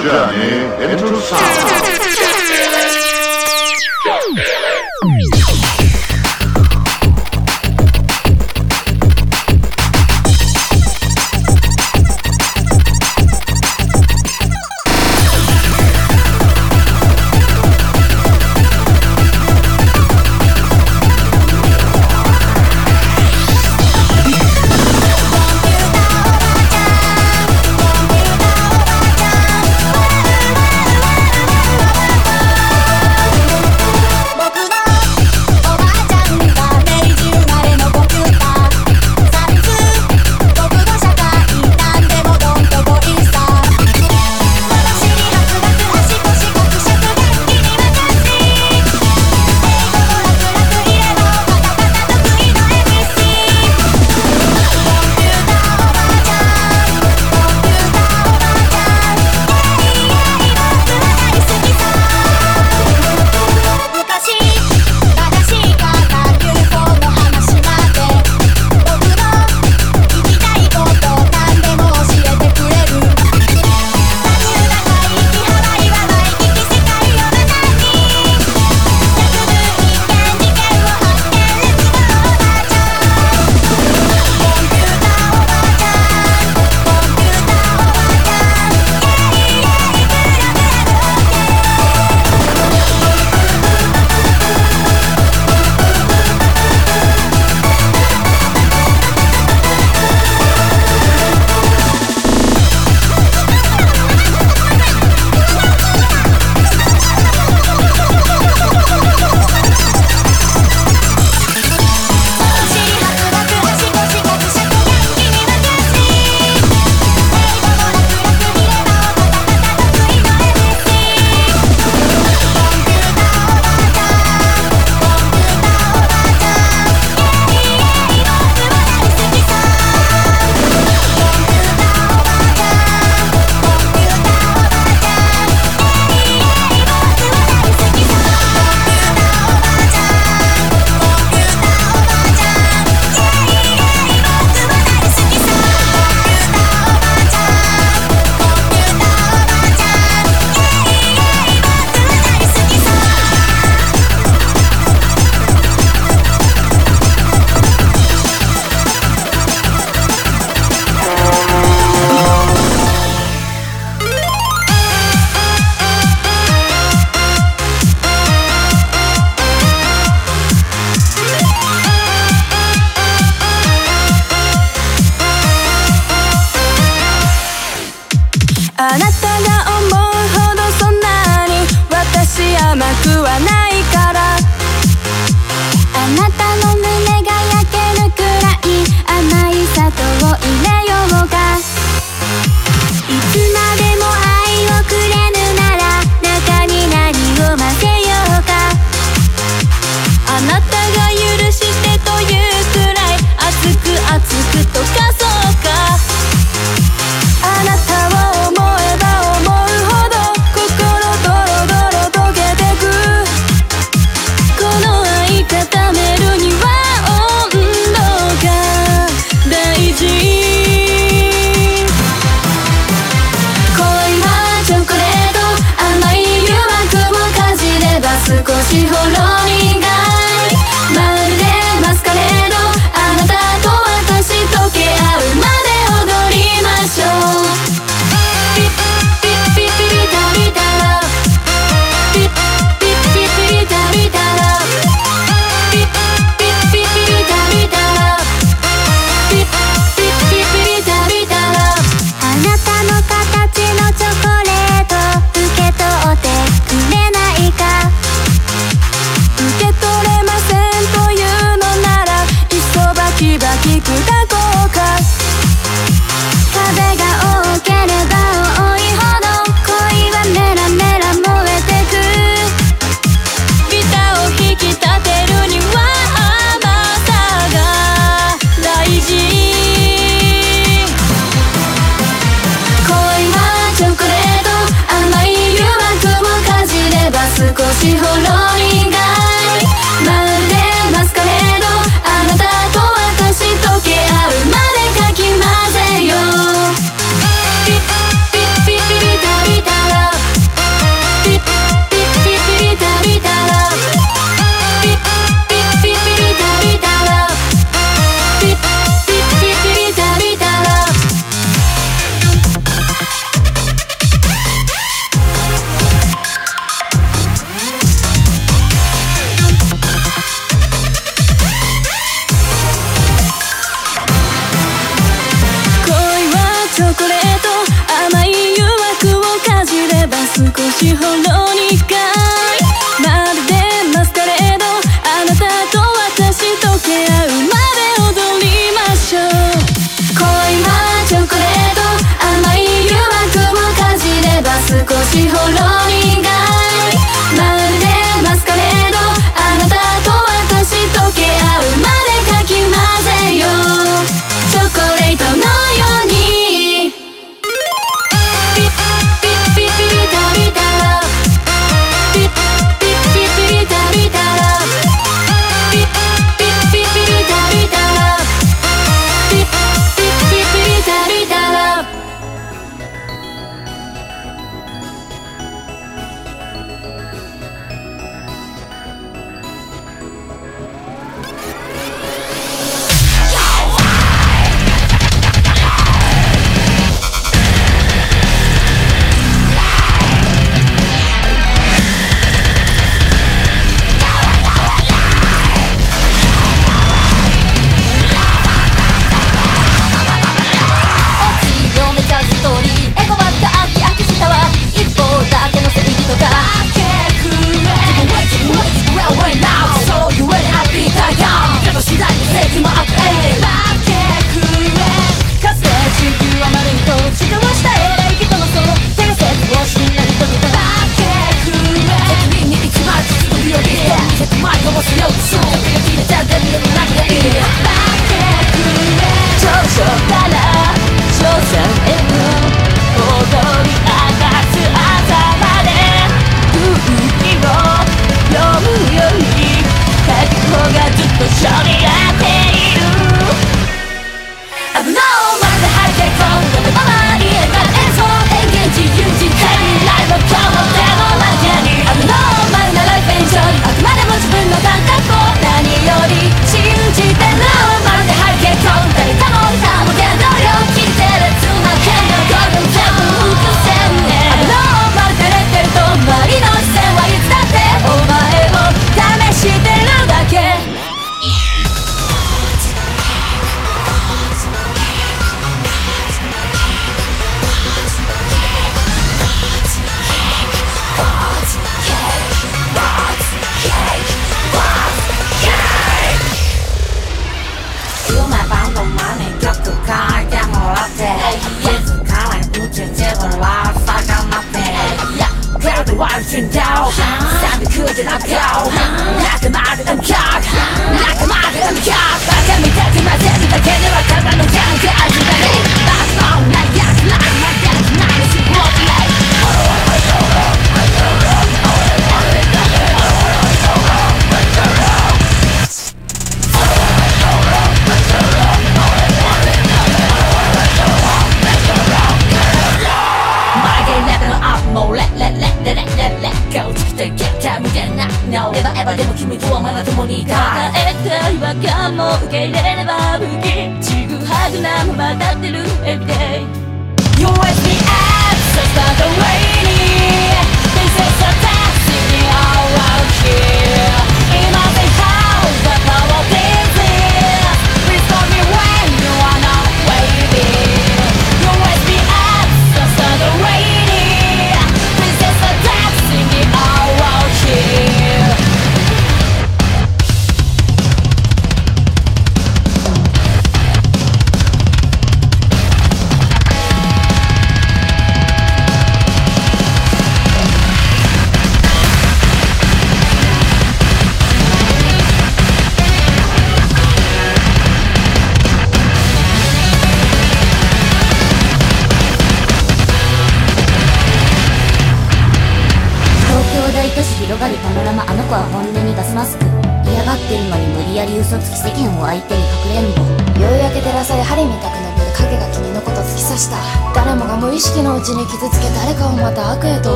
journey into sound.「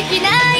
できない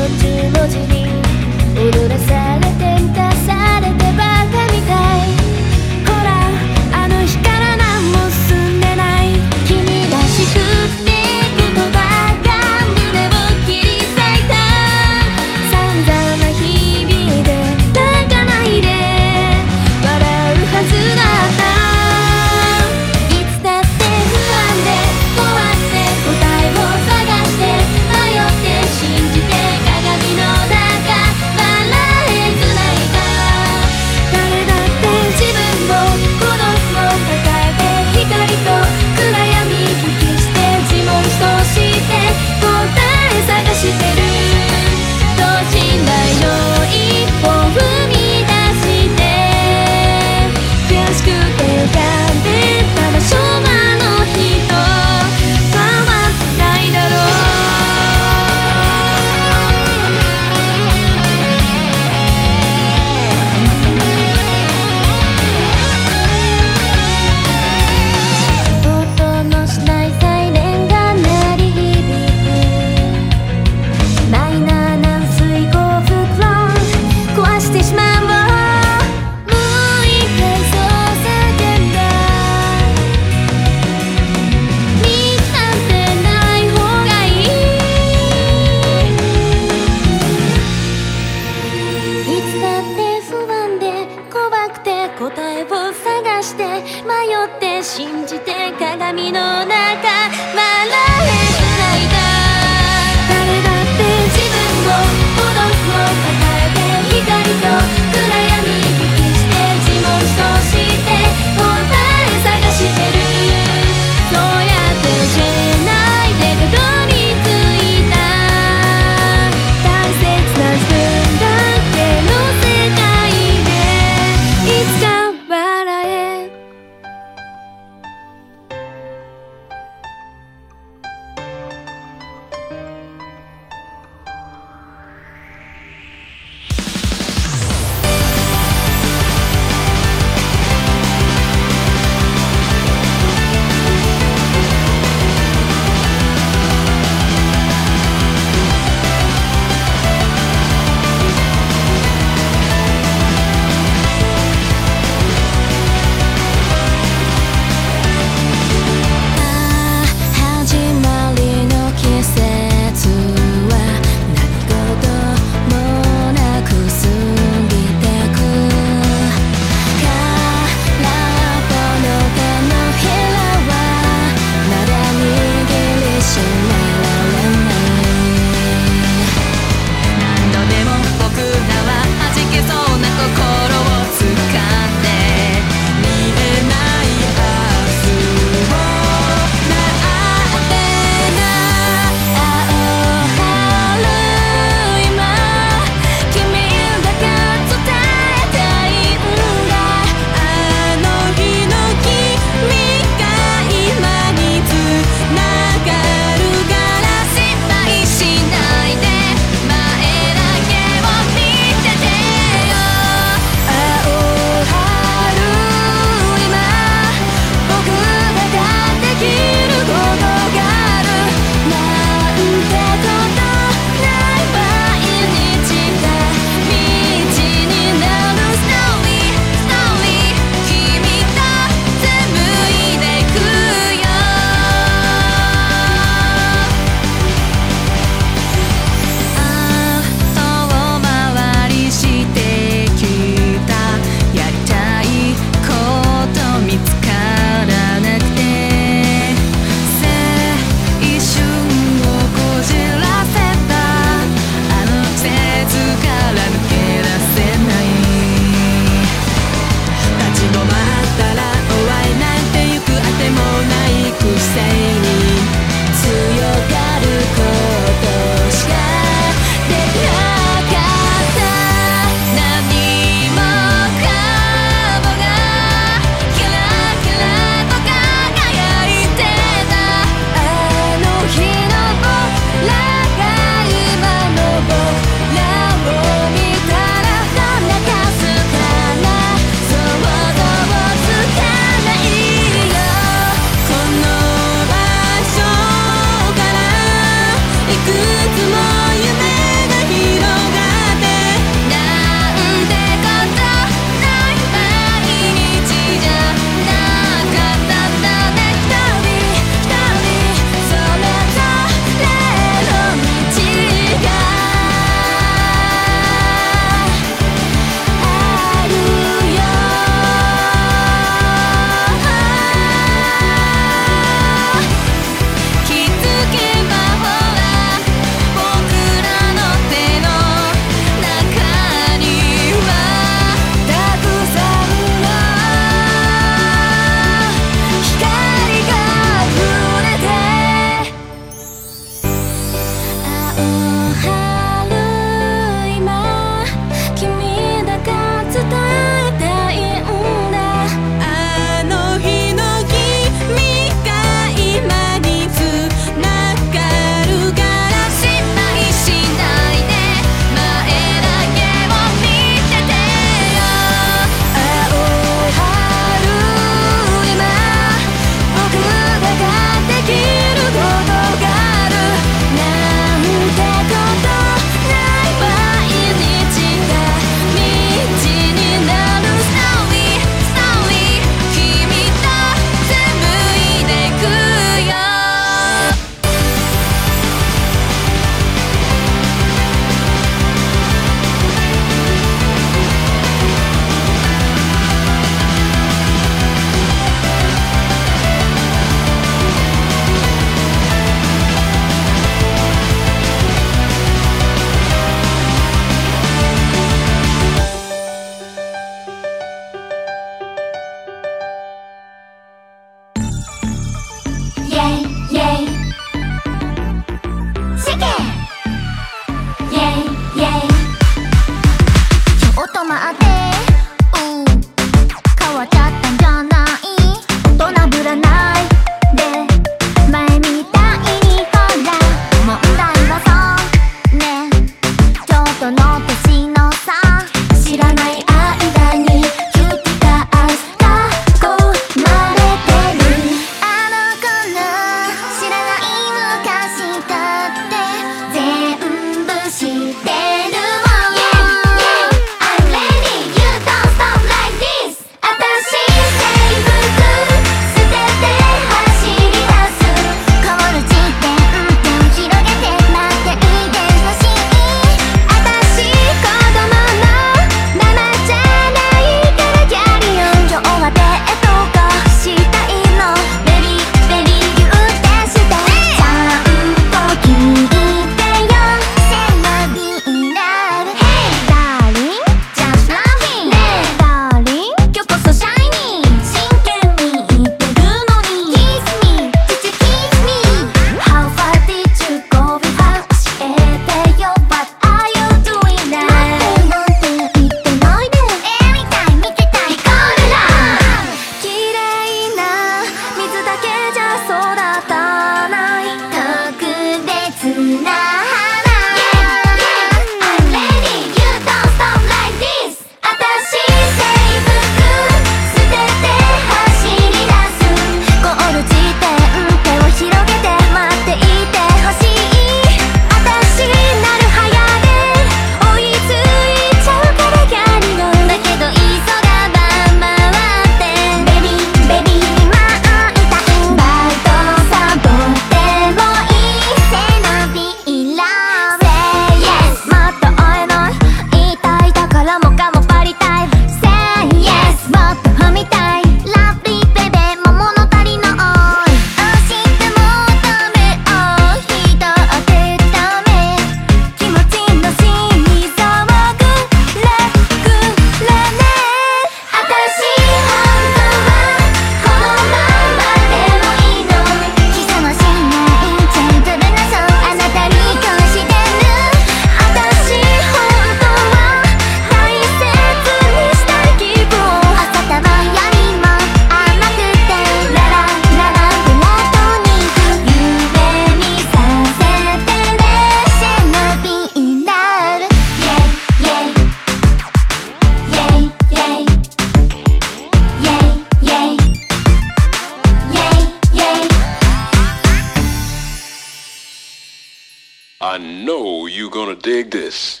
I know you're gonna dig this.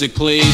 Music.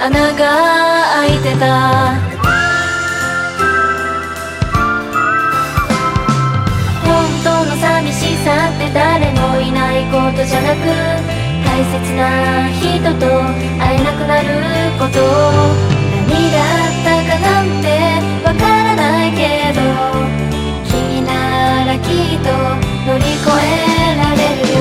穴が開いてた。本当の寂しさって誰もいないことじゃなく大切な人と会えなくなること。何があったかなんてわからないけど君ならきっと乗り越えられるよ、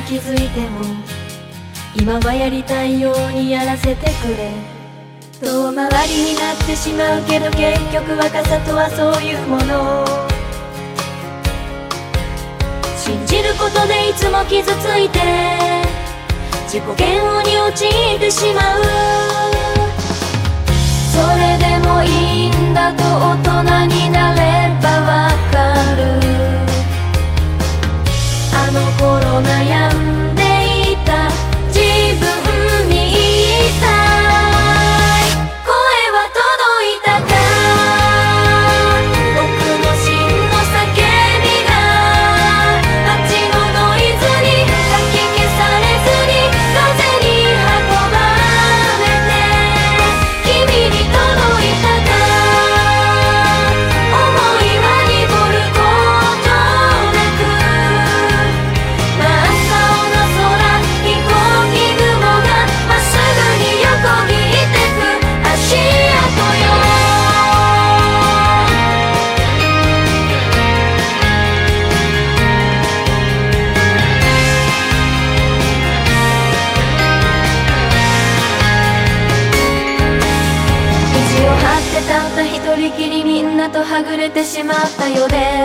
と気づいても今はやりたいようにやらせてくれ。遠回りになってしまうけど結局若さとはそういうもの。信じることでいつも傷ついて自己嫌悪に陥ってしまう。それでもいいんだと大人になれば悩んしまったようで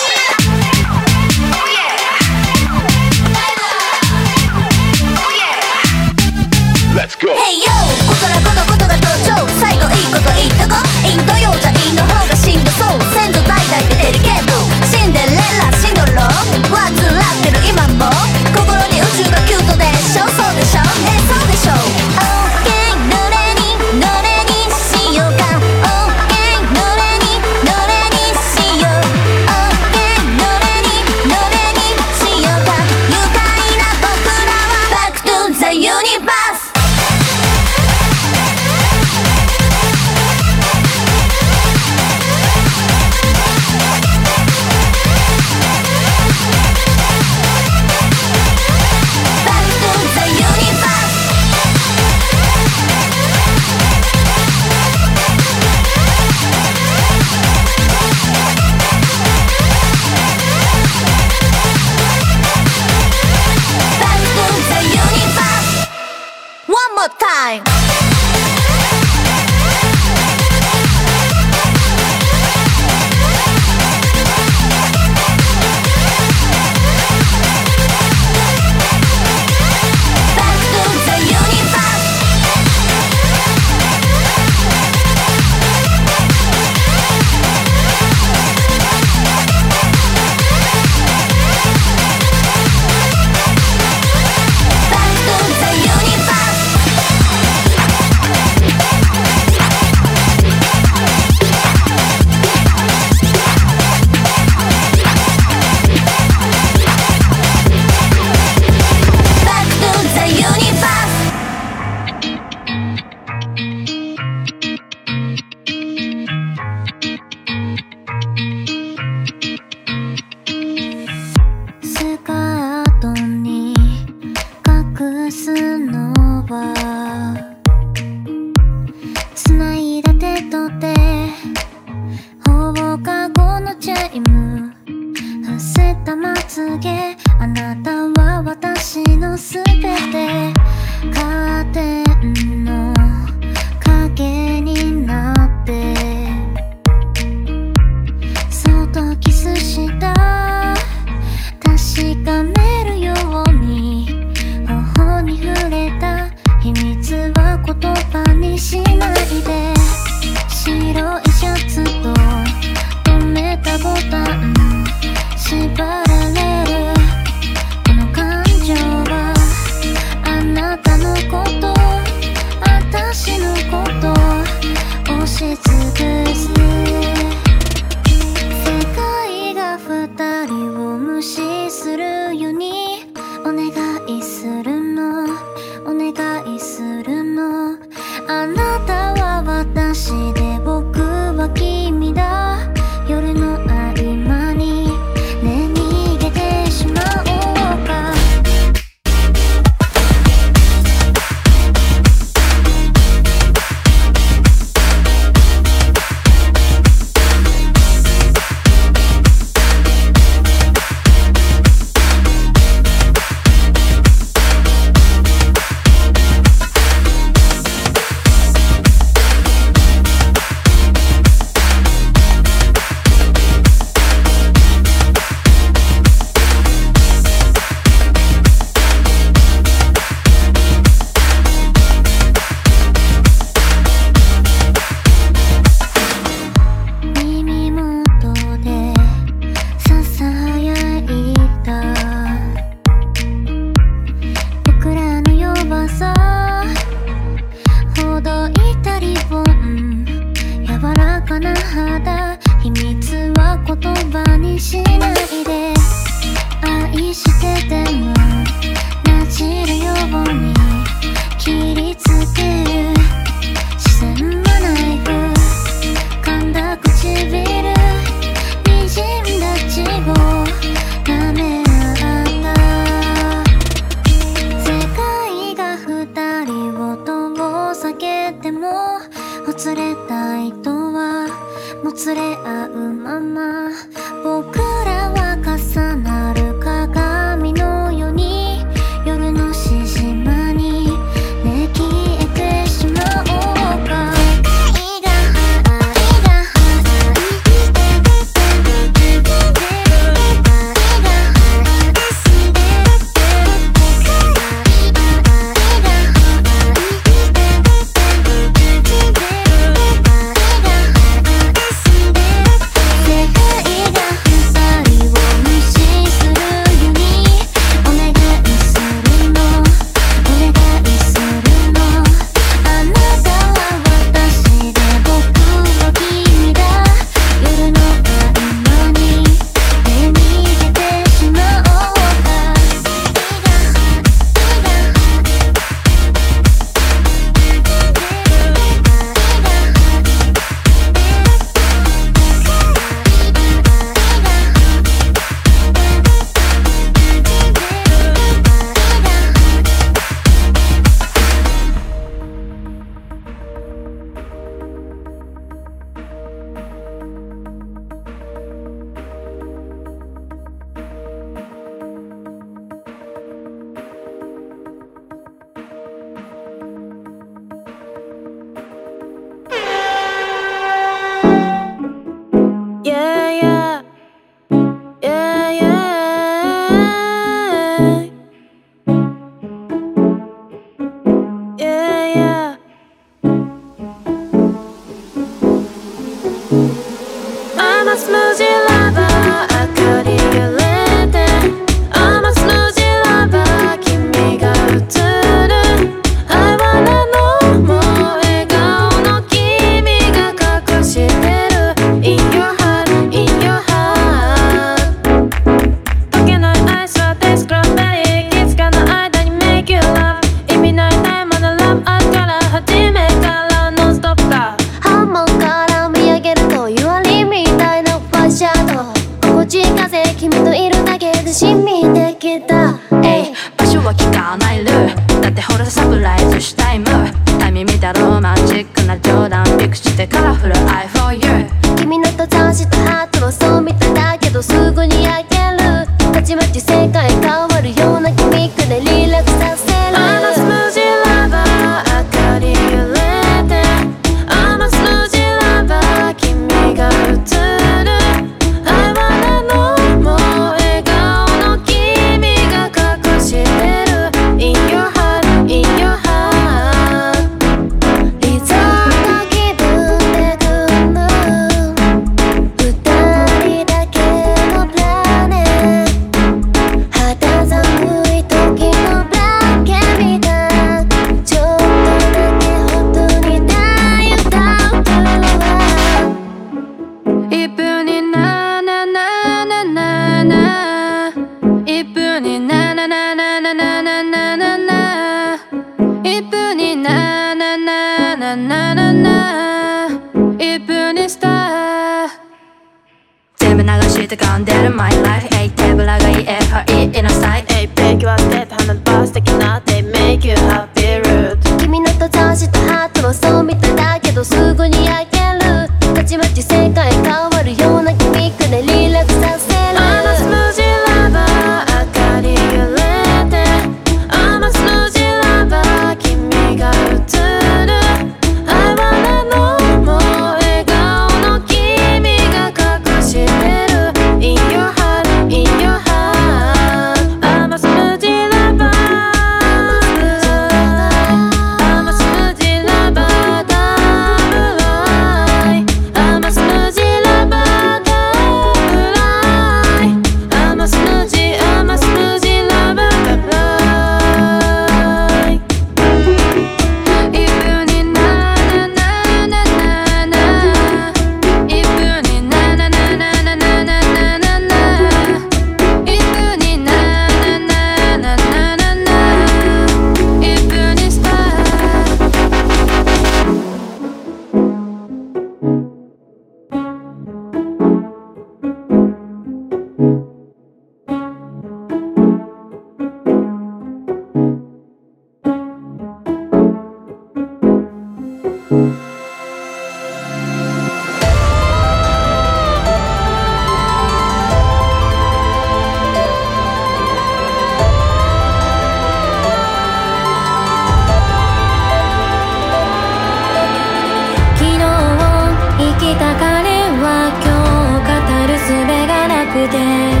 で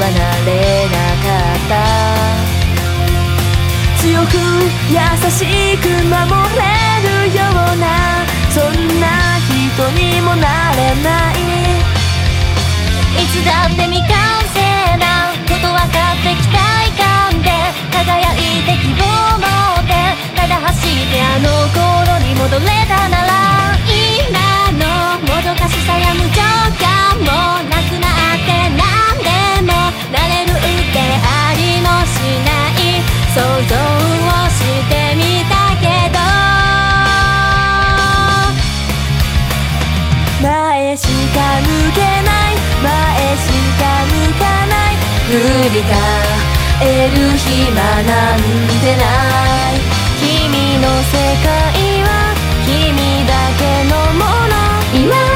はなれなかった。強く優しく守れるようなそんな人にもなれない。いつだって未完成なこと分かって期待感で輝いて希望を持ってただ走ってあの頃に戻れたなら今のもどかしさや無情感もない。ない想像をしてみたけど。前しか向けない前しか向かない。振り返る暇なんてない。君の世界は君だけのもの。今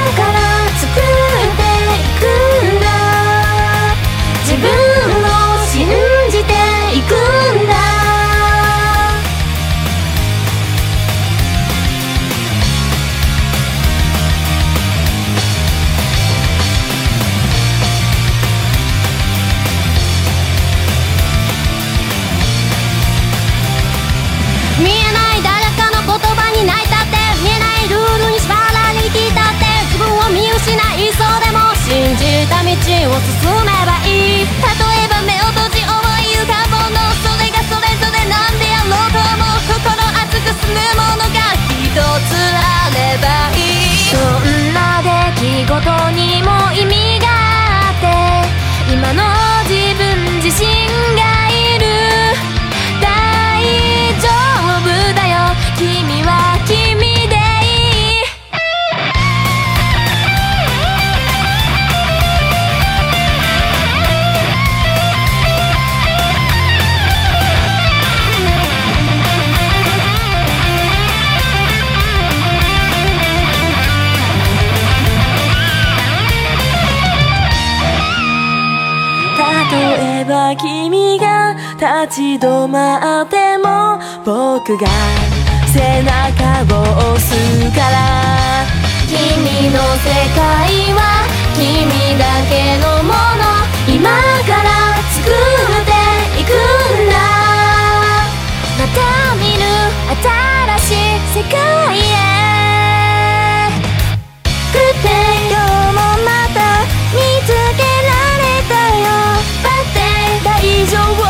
じた道を進めばいい。例えば目を閉じ思い浮かぶのそれがそれぞれなんでやろうと思う。心熱くすむものが一つあればいい。そんな出来事にも意味があって今の立ち止まっても僕が背中を押すから。君の世界は君だけのもの。今から作っていくんだ。また見る新しい世界へ。くって今日もまた見つけられたよ。だって大丈夫。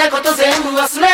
なこと全部忘れ